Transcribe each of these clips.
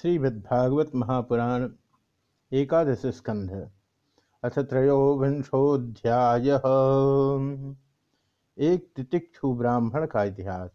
श्रीमद्भागवत महापुराण एकादश स्कंध अथ त्रयोविंशोध्याय एक तितिक्षु ब्राह्मण का इतिहास।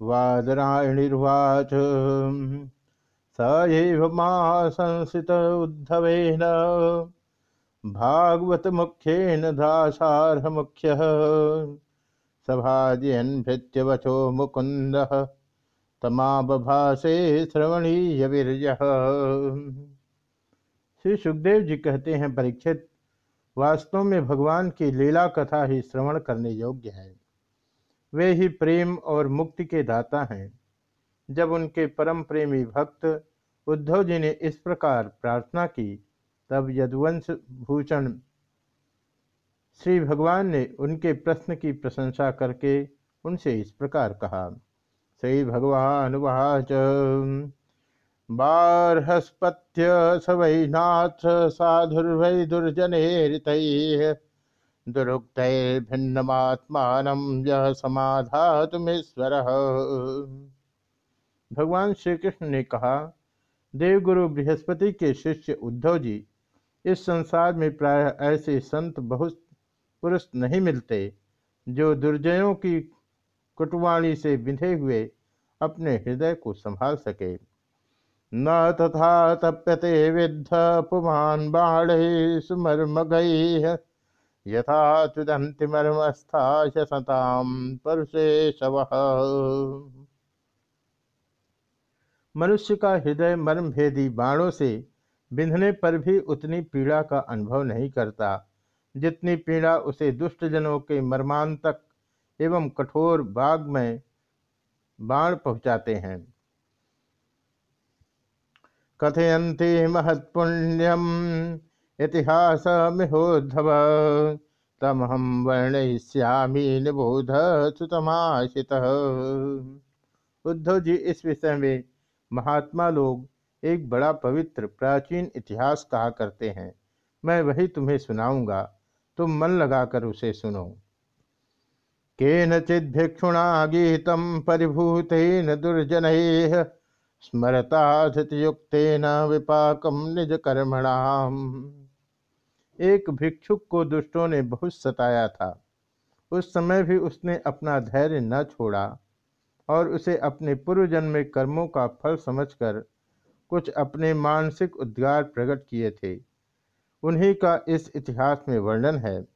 वादरायणिर्वाच, स एव भागवत मुख्येन दासारह मुख्य सभाजयन भृत्यवचो मुकुंद तमाभासे श्रवणीय वीर्य श्री सुखदेव जी कहते हैं, परीक्षित, वास्तव में भगवान की लीला कथा ही श्रवण करने योग्य है। वे ही प्रेम और मुक्ति के दाता हैं। जब उनके परम प्रेमी भक्त उद्धव जी ने इस प्रकार प्रार्थना की, तब यदुवंश भूषण श्री भगवान ने उनके प्रश्न की प्रशंसा करके उनसे इस प्रकार कहा श्री भगवान वाच बारहस्पत्य स वै नाथ साधुर्वै दुर्जनेरित। यह समाधातुमेश्वर भगवान श्री कृष्ण ने कहा, देवगुरु बृहस्पति के शिष्य उद्धव जी, इस संसार में प्राय ऐसे संत बहुत पुरुष नहीं मिलते, जो दुर्जयों की कुटवाणी से बिंधे हुए अपने हृदय को संभाल सके। न तथा तप्यते विद्ध पुमान बाढ़ सुमर्मगई यथा तुदंति मर्मस्था सताम परुषे शव। मनुष्य का हृदय मर्मभेदी बाणों से बिंधने पर भी उतनी पीड़ा का अनुभव नहीं करता। जितनी पीड़ा उसे दुष्टजनों के मर्मांतक एवं कठोर बाग में बाण पहुंचाते हैं। कथयंती महत्पुण्यम इतिहास मिहोधव तम हम वर्णयिष्यामी निबोध सुतमाशित उद्धव जी इस विषय में महात्मा लोग एक बड़ा पवित्र प्राचीन इतिहास कहा करते हैं। मैं वही तुम्हें सुनाऊँगा। तुम मन लगाकर उसे सुनो। केनचिद्भिक्षुणा गीतं परिभूतेन दुर्जनैः स्मरता विपाकम निज कर्मणाम एक भिक्षुक को दुष्टों ने बहुत सताया था। उस समय भी उसने अपना धैर्य न छोड़ा और उसे अपने पूर्व जन्म में कर्मों का फल समझकर कुछ अपने मानसिक उद्गार प्रकट किए थे। उन्हीं का इस इतिहास में वर्णन है।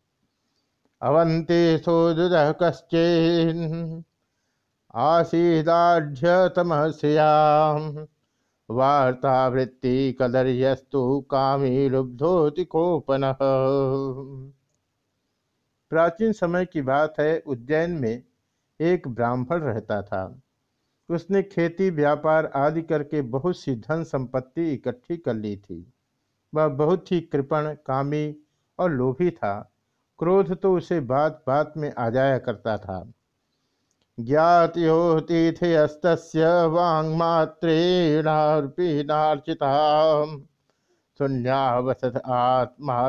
अवंते सोदुद कश्चेन् आसीदाढ़्यतमश्रियाँ वार्तावृत्ति कदर्यस्तु कामी लुब्धोति कोपन। प्राचीन समय की बात है, उज्जैन में एक ब्राह्मण रहता था। उसने खेती, व्यापार आदि करके बहुत सी धन संपत्ति इकट्ठी कर ली थी। वह बहुत ही कृपण, कामी और लोभी था। क्रोध तो उसे बात बात में आ जाया करता था। शून्यावसत आत्मा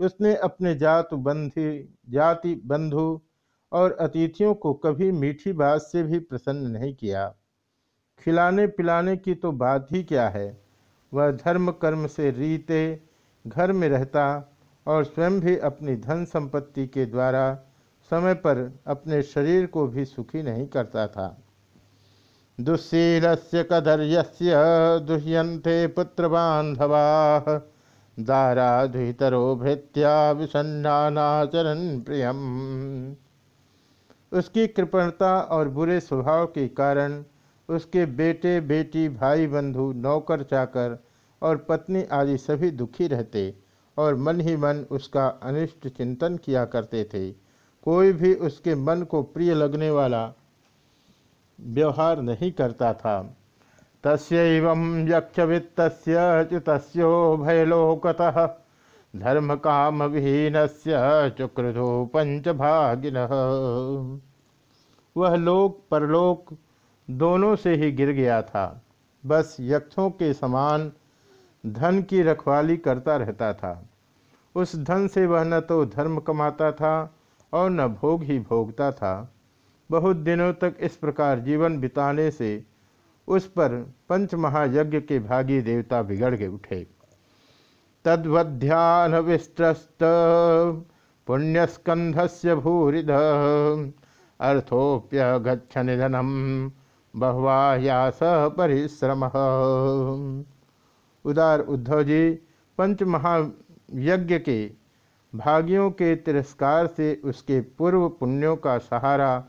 उसने अपने जात बंधी, जाति बंधु और अतिथियों को कभी मीठी बात से भी प्रसन्न नहीं किया। खिलाने पिलाने की तो बात ही क्या है? वह धर्म कर्म से रीते, घर में रहता और स्वयं भी अपनी धन संपत्ति के द्वारा समय पर अपने शरीर को भी सुखी नहीं करता था। दुशील से कदर्यस्य दुह्यंते पुत्र बांधवा दारा दुहितरो भृत्या विसन्नाचरण प्रियम। उसकी कृपणता और बुरे स्वभाव के कारण उसके बेटे, बेटी भाई बंधु नौकर, चाकर और पत्नी आदि सभी दुखी रहते और मन ही मन उसका अनिष्ट चिंतन किया करते थे। कोई भी उसके मन को प्रिय लगने वाला व्यवहार नहीं करता था। तस्व यक्षवित्त च्युतो भयलोकतः धर्म काम विहीन चुक्रधो पंचभागिन। वह लोक, परलोक दोनों से ही गिर गया था। बस यक्षों के समान धन की रखवाली करता रहता था। उस धन से वह न तो धर्म कमाता था और न भोग ही भोगता था। बहुत दिनों तक इस प्रकार जीवन बिताने से उस पर पंच महायज्ञ के भागी देवता बिगड़ के उठे। तद्वध्यान विस्त्रस्त पुण्यस्कंधस्य भूरिध अर्थोप्य गच्छ निधनम। बहुवायास परिश्रम। उदार उद्धव जी पंच महायज्ञ के भागियों के तिरस्कार से उसके पूर्व पुण्यों का सहारा,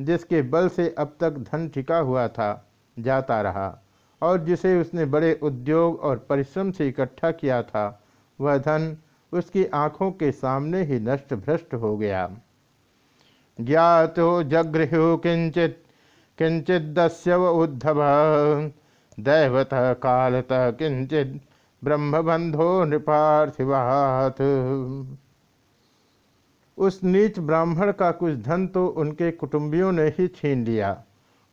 जिसके बल से अब तक धन टिका हुआ था, जाता रहा। और जिसे उसने बड़े उद्योग और परिश्रम से इकट्ठा किया था, वह धन उसकी आँखों के सामने ही नष्ट भ्रष्ट हो गया। ज्ञातो जगृहु किंचित किंचित दस्यव उद्धव। दैवत कालत किंचित ब्रह्मबंधो नृपार्थिवात। उस नीच ब्राह्मण का कुछ धन तो उनके कुटुंबियों ने ही छीन लिया।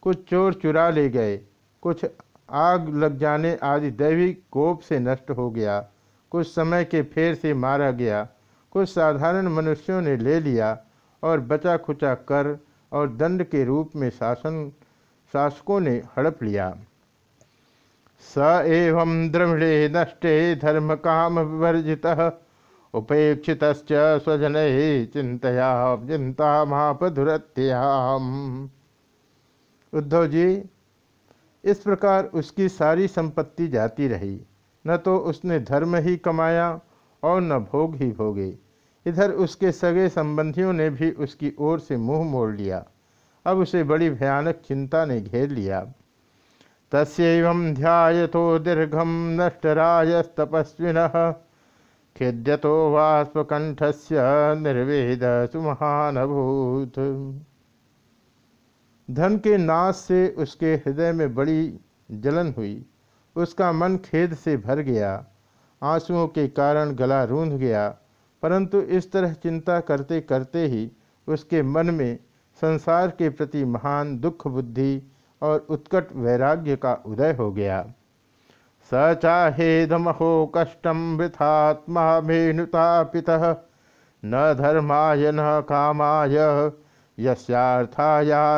कुछ चोर चुरा ले गए। कुछ आग लग जाने आदि दैवी कोप से नष्ट हो गया। कुछ समय के फेर से मारा गया। कुछ साधारण मनुष्यों ने ले लिया और बचा खुचा कर और दंड के रूप में शासन, शासकों ने हड़प लिया। स एवं द्रविड़े नष्टे धर्म काम विवर्जिता उपेक्षित स्वजन चिंतया चिंता महापधुरत्याम उद्धव जी, इस प्रकार उसकी सारी संपत्ति जाती रही। न तो उसने धर्म ही कमाया और न भोग ही भोगे। इधर उसके सगे संबंधियों ने भी उसकी ओर से मुँह मोड़ लिया। अब उसे बड़ी भयानक चिंता ने घेर लिया। तस्व ध्यायतो दीर्घम नष्टराजस्तपस्विन खेद्यतो वाष्पकंठस्य निर्वेद सुमहानभूत। धन के नाश से उसके हृदय में बड़ी जलन हुई। उसका मन खेद से भर गया। आंसुओं के कारण गला रूंध गया। परंतु इस तरह चिंता करते करते ही उसके मन में संसार के प्रति महान दुख बुद्धि और उत्कट वैराग्य का उदय हो गया। स चाहेदमहो कष्टम वृथात्मा मेनुता पिता, न धर्माय न कामाय यस्यार्थायादृश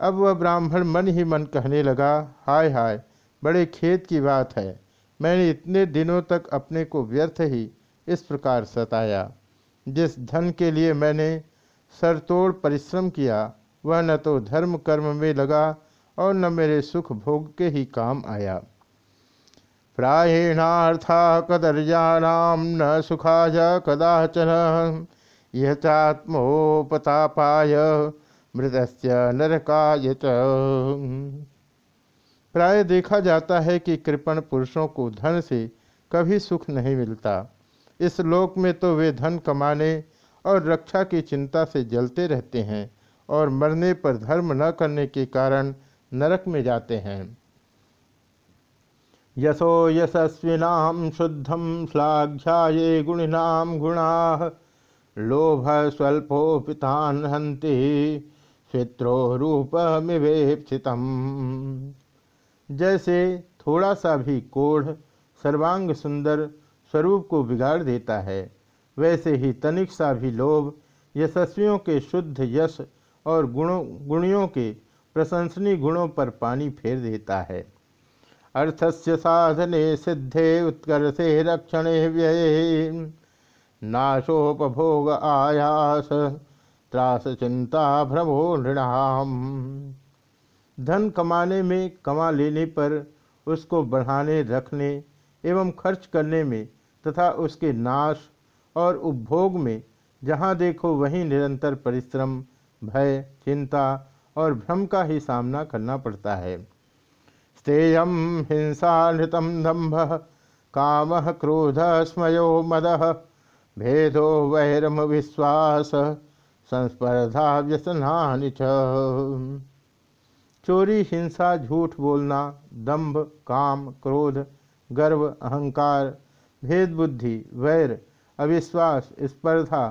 अब वह ब्राह्मण मन ही मन कहने लगा, हाय हाय, बड़े खेत की बात है। मैंने इतने दिनों तक अपने को व्यर्थ ही इस प्रकार सताया। जिस धन के लिए मैंने सरतोड़ परिश्रम किया, वह न तो धर्म कर्म में लगा और न मेरे सुख भोग के ही काम आया। प्रायणार्था कदर्याणाम न सुखाज कदाचन यह चात्मोपतापाय मृदस्य नरकाय प्राय देखा जाता है कि कृपण पुरुषों को धन से कभी सुख नहीं मिलता। इस लोक में तो वे धन कमाने और रक्षा की चिंता से जलते रहते हैं और मरने पर धर्म न करने के कारण नरक में जाते हैं। यशो यशस्विनाम शुद्धम श्लाघ्याये गुणिनाम गुणा, लोभ स्वल्पोपितान हंति स्वित्रो रूप मिवेक्षितम जैसे थोड़ा सा भी कोढ़ सर्वांग सुंदर स्वरूप को बिगाड़ देता है, वैसे ही तनिक सा भी लोभ यशस्वियों के शुद्ध यश और गुणों, गुणियों के प्रशंसनीय गुणों पर पानी फेर देता है। अर्थस्य साधने सिद्धे उत्कर्षे रक्षणे व्यय। नाशोपभोग आयास त्रास चिंता भ्रमो नृणाम। धन कमाने में कमा लेने पर उसको बढ़ाने, रखने एवं खर्च करने में तथा उसके नाश और उपभोग में, जहाँ देखो वहीं निरंतर परिश्रम, भय, चिंता और भ्रम का ही सामना करना पड़ता है। स्तेयम हिंसा नृतम दम्भ काम क्रोध स्मयो मद, भेदो वैरम विश्वास, संस्पर्धा व्यसना चोरी, हिंसा, झूठ बोलना, दंभ, काम, क्रोध, गर्व, अहंकार भेद बुद्धि वैर, अविश्वास, स्पर्धा,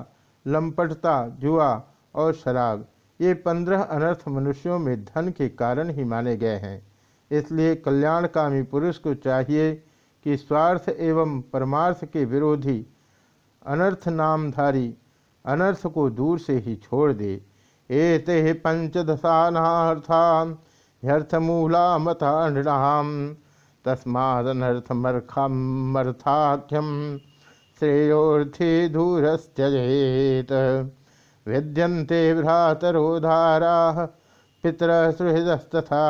लंपटता, जुआ और शराब, ये पंद्रह अनर्थ मनुष्यों में धन के कारण ही माने गए हैं। इसलिए कल्याणकामी पुरुष को चाहिए कि स्वार्थ एवं परमार्थ के विरोधी अनर्थ नामधारी अनर्थ को दूर से ही छोड़ दे। एते पंचदशानार्थान ह्यर्थमूला मता नृणाम तस्मादनर्थमर्थाख्यम श्रेयोर्थी दूरस्त्यजेत विद्यन्ते भ्रातरोधारा पितर सुहृदस्तथा।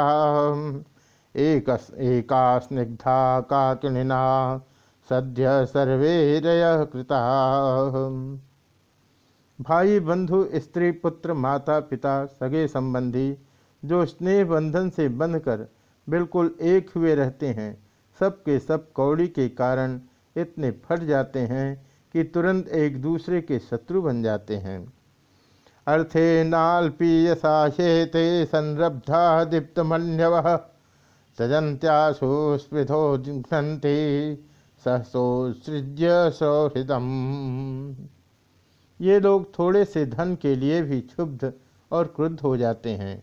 एक एका स्निग्धा काकिणिना सद्य सर्वेरय कृता। भाई बंधु, स्त्री, पुत्र, माता, पिता, सगे संबंधी, जो स्नेह बंधन से बंधकर बिल्कुल एक हुए रहते हैं सब के सब कौड़ी के कारण इतने फट जाते हैं कि तुरंत एक दूसरे के शत्रु बन जाते हैं। अर्थे नाल्पीयसाशेते संरब्धा दीप्तमन्यव सजंत्यासु स्पृधो जिघ्नन्ति सहसोसृज्य सौहृदम। ये लोग थोड़े से धन के लिए भी क्षुब्ध और क्रुद्ध हो जाते हैं।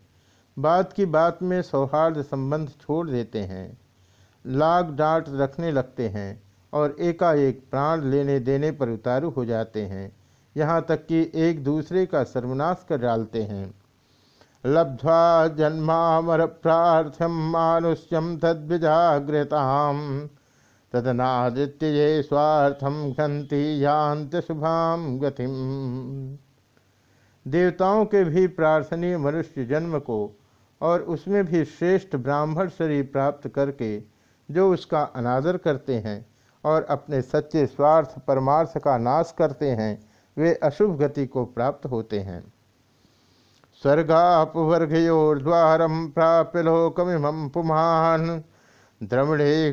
बात की बात में सौहार्द संबंध छोड़ देते हैं। लाग डांट रखने लगते हैं और एकाएक प्राण लेने देने पर उतारू हो जाते हैं। यहाँ तक कि एक दूसरे का सर्वनाश कर डालते हैं। लब्ध्वा जन्मामर प्रार्थ्यम मानुष्यम तद्विजाग्रताम। तदनादित्य स्वार्थम घंति यांत शुभाम गतिम। देवताओं के भी प्रार्थनीय मनुष्य जन्म को और उसमें भी श्रेष्ठ ब्राह्मण शरीर प्राप्त करके जो उसका अनादर करते हैं और अपने सच्चे स्वार्थ परमार्थ का नाश करते हैं, वे अशुभ गति को प्राप्त होते हैं। स्वर्गापवर्गयोर्द्वारम प्राप्य लोकमिम पुमान। द्रमणे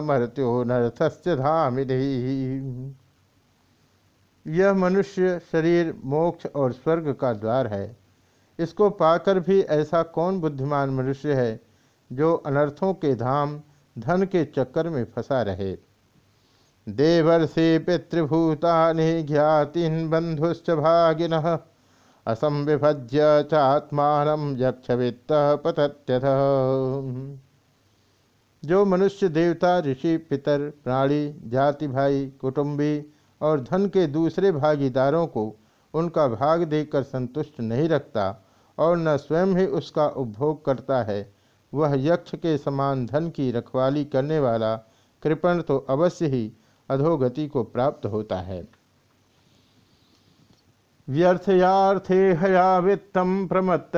मृत्यो नर्थस्य धामिधि यह मनुष्य शरीर, मोक्ष और स्वर्ग का द्वार है। इसको पाकर भी ऐसा कौन बुद्धिमान मनुष्य है, जो अनर्थों के धाम, धन के चक्कर में फंसा रहे? देवर्षि पितृभूतानि ज्ञातिन बंधुश्च भागिन, असंविभज्य चात्मान यक्ष वित्त पतत्यथ जो मनुष्य देवता, ऋषि, पितर, प्राणी, जाति भाई, कुटुंबी और धन के दूसरे भागीदारों को उनका भाग देकर संतुष्ट नहीं रखता और न स्वयं ही उसका उपभोग करता है, वह यक्ष के समान धन की रखवाली करने वाला कृपण तो अवश्य ही अधोगति को प्राप्त होता है। व्यर्थयाथे हया वित्तम प्रमत्त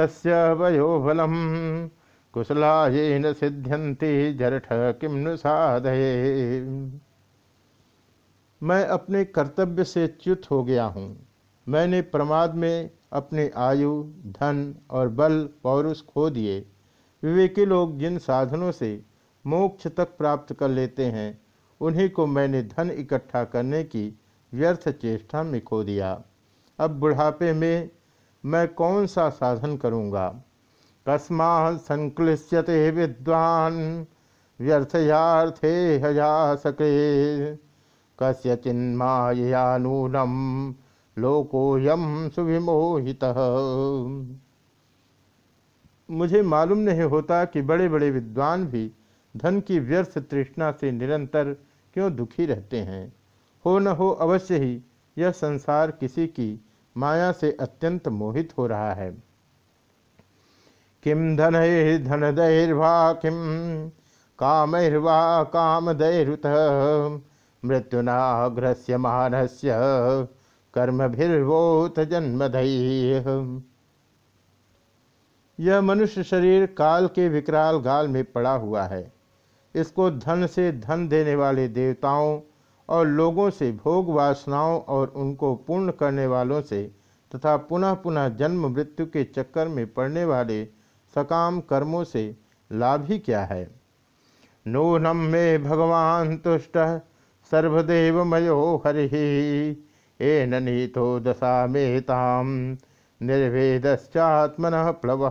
वयोबलम कुशला ये न सिद्ध्यंते जरठ किम नु मैं अपने कर्तव्य से च्युत हो गया हूँ। मैंने प्रमाद में अपने आयु, धन और बल, पौरुष खो दिए। विवेकी लोग जिन साधनों से मोक्ष तक प्राप्त कर लेते हैं, उन्हीं को मैंने धन इकट्ठा करने की व्यर्थ चेष्टा में खो दिया। अब बुढ़ापे में मैं कौन सा साधन करूँगा? कस्मा संक्लिश्यते विद्वान व्यर्थयाथे हया सके कस्य चिन्माया नूनम लोकोयम सुविमोहित। मुझे मालूम नहीं होता कि बड़े बड़े विद्वान भी धन की व्यर्थ तृष्णा से निरंतर क्यों दुखी रहते हैं। हो न हो, अवश्य ही यह संसार किसी की माया से अत्यंत मोहित हो रहा है। किम धन धनदैर्वा किम कामैर्वा, कामदैरुत, मृत्युनाग्रस्य मानस्य कर्मभिर्वोत जन्मधय यह मनुष्य शरीर काल के विकराल गाल में पड़ा हुआ है। इसको धन से धन देने वाले देवताओं और लोगों से भोग वासनाओं और उनको पूर्ण करने वालों से तथा पुनः पुनः जन्म मृत्यु के चक्कर में पड़ने वाले सकाम कर्मों से लाभ ही क्या है? नूनम में भगवान तुष्ट सर्वदेव मयो हरि ए नीतो दशा में ताम निर्भेदश्चात्मन प्लव।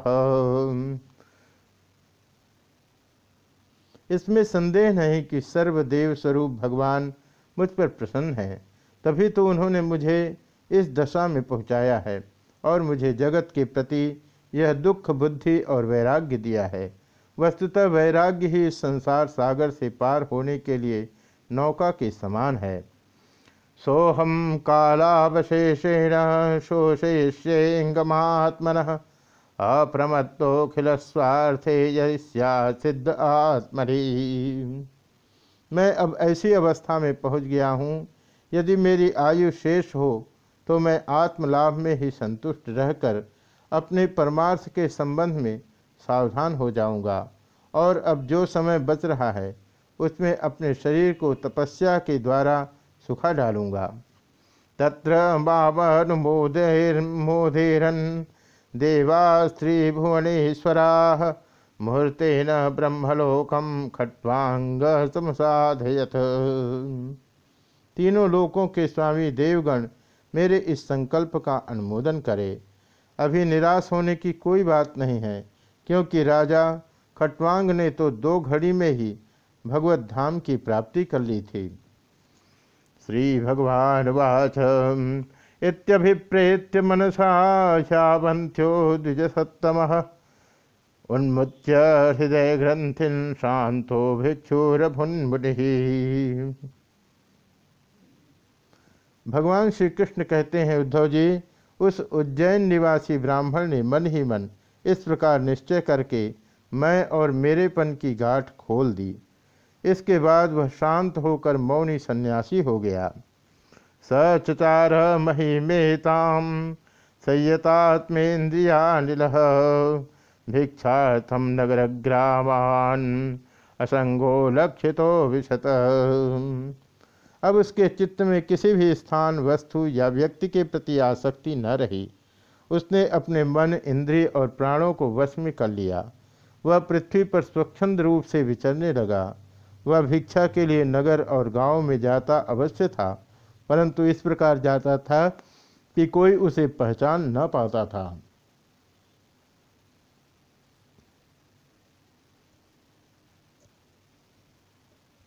इसमें संदेह नहीं कि सर्वदेव स्वरूप भगवान मुझ पर प्रसन्न है, तभी तो उन्होंने मुझे इस दशा में पहुँचाया है और मुझे जगत के प्रति यह दुख, बुद्धि और वैराग्य दिया है। वस्तुतः वैराग्य ही संसार सागर से पार होने के लिए नौका के समान है। सोहम कालावशेषेण शोषयिष्येङ्गमात्मन अप्रमत्तोखिल स्वार्थे सिद्ध आत्मरी मैं अब ऐसी अवस्था में पहुँच गया हूँ, यदि मेरी आयु शेष हो तो मैं आत्मलाभ में ही संतुष्ट रहकर अपने परमार्थ के संबंध में सावधान हो जाऊँगा। और अब जो समय बच रहा है, उसमें अपने शरीर को तपस्या के द्वारा सुखा डालूँगा। तत्र बाबनुमोदेरन देवा स्त्री भुवनेश्वरा मुहूर्ते न ब्रह्मलोकम खट्वांग समसाधयत तीनों लोकों के स्वामी देवगण मेरे इस संकल्प का अनुमोदन करे। अभी निराश होने की कोई बात नहीं है, क्योंकि राजा खटवांग ने तो दो घड़ी में ही भगवत धाम की प्राप्ति कर ली थी। श्री भगवान वाच इत्यभिप्रेत्य मनसा शावंथ्यो द्विज सत्तम उन्मुच्य हृदय ग्रंथिन शांतो भिक्षुरभुन्मुनि भगवान श्री कृष्ण कहते हैं, उद्धव जी उस उज्जैन निवासी ब्राह्मण ने मन ही मन इस प्रकार निश्चय करके मैं और मेरेपन की गांठ खोल दी। इसके बाद वह शांत होकर मौनी सन्यासी हो गया। सचार महिमेताम संयतात्मेन्द्रियानिल भिक्षार्थम नगर ग्रामान असंगो लक्षितो विशत। अब उसके चित्त में किसी भी स्थान, वस्तु या व्यक्ति के प्रति आसक्ति न रही। उसने अपने मन, इंद्रिय और प्राणों को वश में कर लिया। वह पृथ्वी पर स्वच्छंद रूप से विचरने लगा। वह भिक्षा के लिए नगर और गाँव में जाता अवश्य था, परंतु इस प्रकार जाता था कि कोई उसे पहचान न पाता था।